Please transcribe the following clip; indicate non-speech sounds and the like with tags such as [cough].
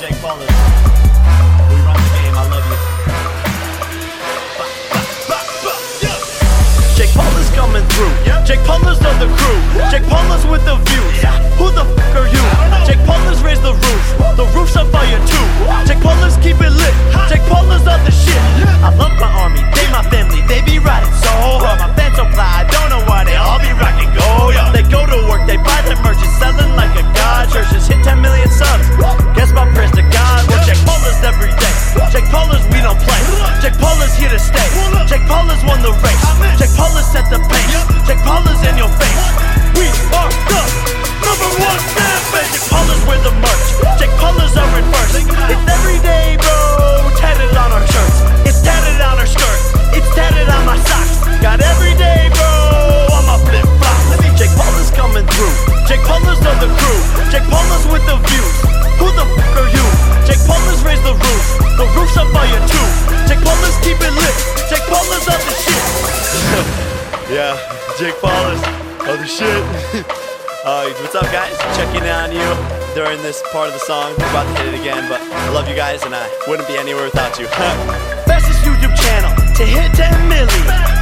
Jake We run the game. I love you. Jake Paul is coming through. Yep. Jake Paul is on the crew. is here to stay. Jake Paul has won the race. Jake Paul has set the pace. Jake Paul is in your face. We are the number one fan base. Jake Paul is where the merch. Jake Paul is our first. It's every day. fucking. Jake Paul is other shit. [laughs] yeah, Jake Paul is other shit. [laughs] uh, what's up, guys? Checking in on you during this part of the song. We're about to hit it again, but I love you guys, and I wouldn't be anywhere without you. [laughs] Fastest YouTube channel to hit 10 million.